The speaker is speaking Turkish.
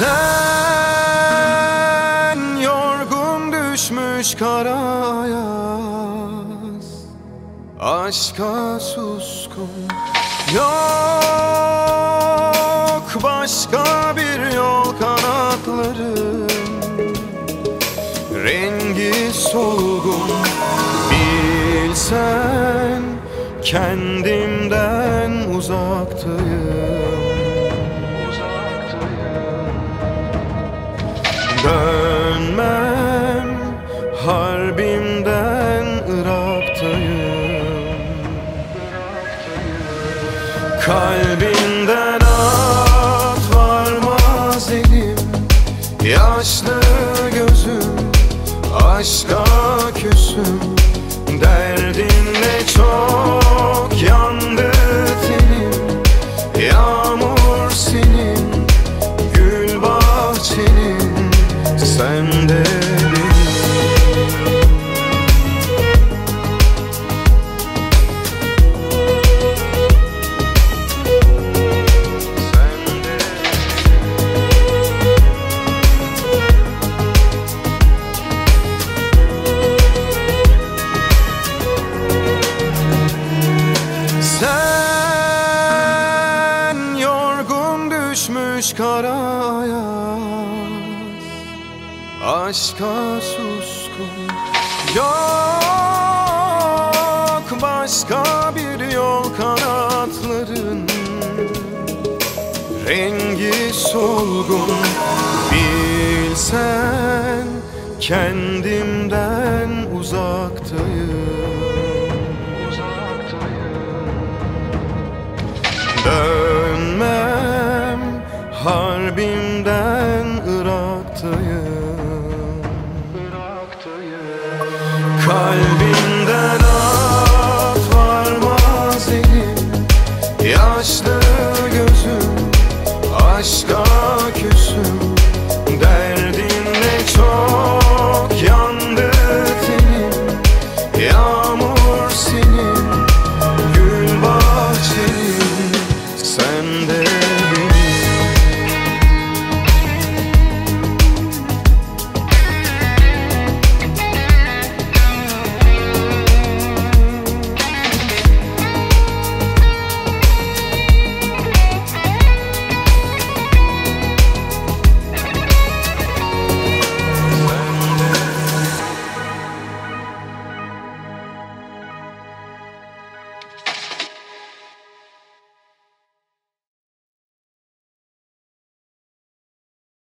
Sen yorgun düşmüş karayaz Aşka suskun. Yok başka bir yol kanatların Rengi solgun. Bilsen kendimden uzaktayım. Harbimden Irak'tayım Kalbinden at varmaz elim. Yaşlı gözüm aşka küsüm. Derdinle çok düşmüş kara ayaz. Aşka suskun. Yok başka bir yol kanatların. Rengi solgun. Bilsen kendimden Kalbinde rahat var mazinin Yaşlı gözüm aşka